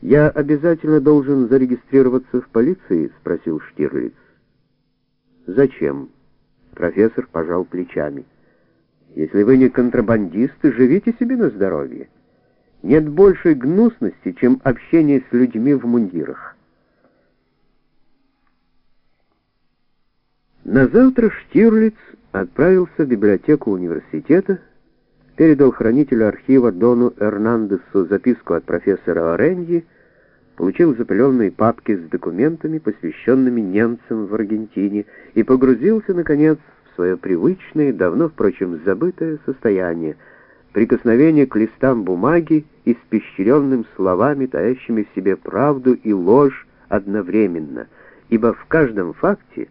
«Я обязательно должен зарегистрироваться в полиции?» — спросил Штирлиц. «Зачем?» — профессор пожал плечами. «Если вы не контрабандисты, живите себе на здоровье. Нет большей гнусности, чем общение с людьми в мундирах». На завтра Штирлиц отправился в библиотеку университета, передал хранителю архива Дону Эрнандесу записку от профессора Ореньи, получил запыленные папки с документами, посвященными немцам в Аргентине, и погрузился, наконец, в свое привычное, давно, впрочем, забытое состояние, прикосновение к листам бумаги, испещренным словами, таящими в себе правду и ложь одновременно, ибо в каждом факте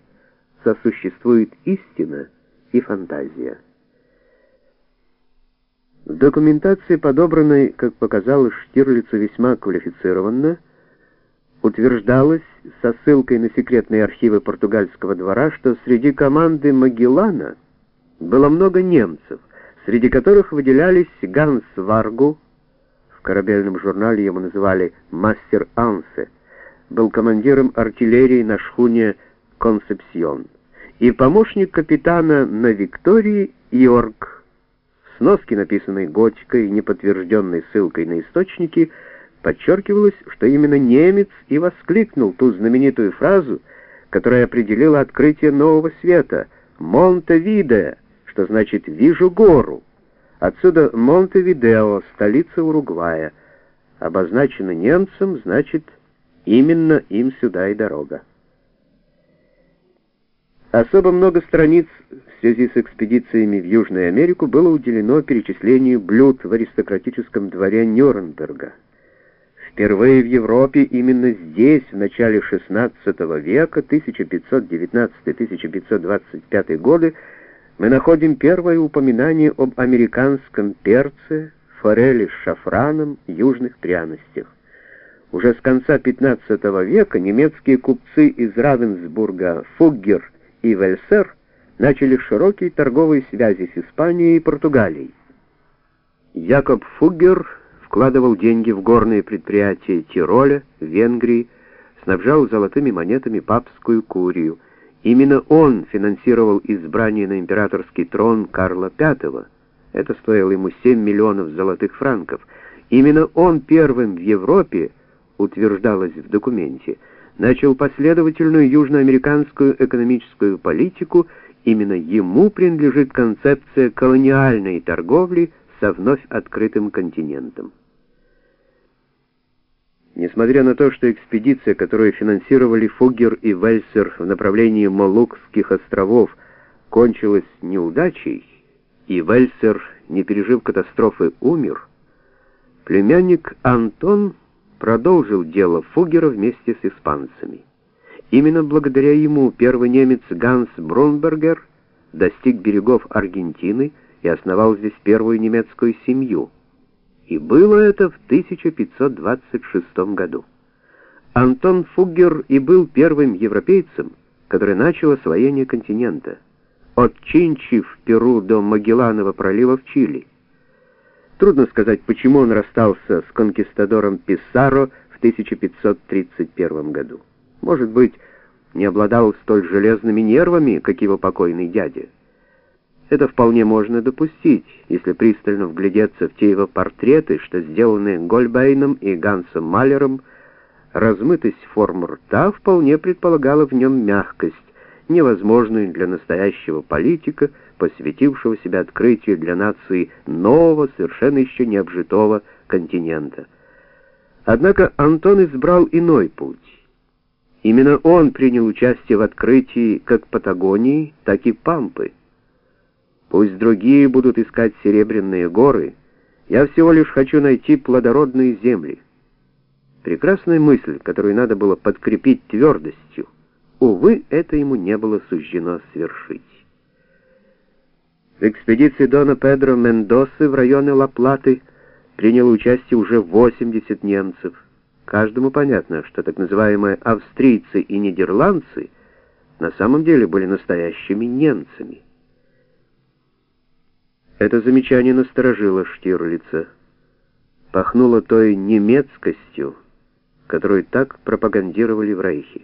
сосуществует истина и фантазия. В документации, подобранной, как показалось Штирлицу, весьма квалифицированно, утверждалось со ссылкой на секретные архивы португальского двора, что среди команды Магеллана было много немцев, среди которых выделялись Ганс Варгу, в корабельном журнале его называли «Мастер Ансе», был командиром артиллерии на шхуне «Концепсион», и помощник капитана на «Виктории» Йорк, сноски, написанной готикой и неподтвержденной ссылкой на источники, подчеркивалось, что именно немец и воскликнул ту знаменитую фразу, которая определила открытие нового света «Монтевидео», что значит «вижу гору». Отсюда Монтевидео, столица Уругвая. Обозначено немцем, значит, именно им сюда и дорога. Особо много страниц в связи с экспедициями в Южную Америку было уделено перечислению блюд в аристократическом дворе Нюрнберга. Впервые в Европе именно здесь, в начале XVI века, 1519-1525 годы, мы находим первое упоминание об американском перце, форели с шафраном, южных пряностях. Уже с конца XV века немецкие купцы из Равенсбурга Фуггер и Вельсер начали широкие торговые связи с Испанией и Португалией. Якоб Фуггер вкладывал деньги в горные предприятия Тироля, Венгрии, снабжал золотыми монетами папскую курию. Именно он финансировал избрание на императорский трон Карла V. Это стоило ему 7 миллионов золотых франков. Именно он первым в Европе, утверждалось в документе, начал последовательную южноамериканскую экономическую политику, именно ему принадлежит концепция колониальной торговли со вновь открытым континентом. Несмотря на то, что экспедиция, которую финансировали Фугер и Вельсер в направлении Молукских островов, кончилась неудачей, и Вельсер, не пережив катастрофы, умер, племянник Антон продолжил дело Фугера вместе с испанцами. Именно благодаря ему первый немец Ганс Брунбергер достиг берегов Аргентины и основал здесь первую немецкую семью. И было это в 1526 году. Антон Фугер и был первым европейцем, который начал освоение континента. От Чинчи в Перу до Магелланова пролива в Чили – Трудно сказать, почему он расстался с конкистадором Писаро в 1531 году. Может быть, не обладал столь железными нервами, как его покойный дядя. Это вполне можно допустить, если пристально вглядеться в те его портреты, что сделаны Гольбейном и Гансом Малером. Размытость форм рта вполне предполагала в нем мягкость, невозможную для настоящего политика, посвятившего себя открытию для нации нового, совершенно еще не обжитого континента. Однако Антон избрал иной путь. Именно он принял участие в открытии как Патагонии, так и Пампы. Пусть другие будут искать серебряные горы, я всего лишь хочу найти плодородные земли. Прекрасная мысль, которую надо было подкрепить твердостью. Увы, это ему не было суждено свершить. В экспедиции Дона Педро Мендосы в районы Ла-Платы приняло участие уже 80 немцев. Каждому понятно, что так называемые австрийцы и нидерландцы на самом деле были настоящими немцами. Это замечание насторожило Штирлица. Пахнуло той немецкостью, которую так пропагандировали в Рейхе.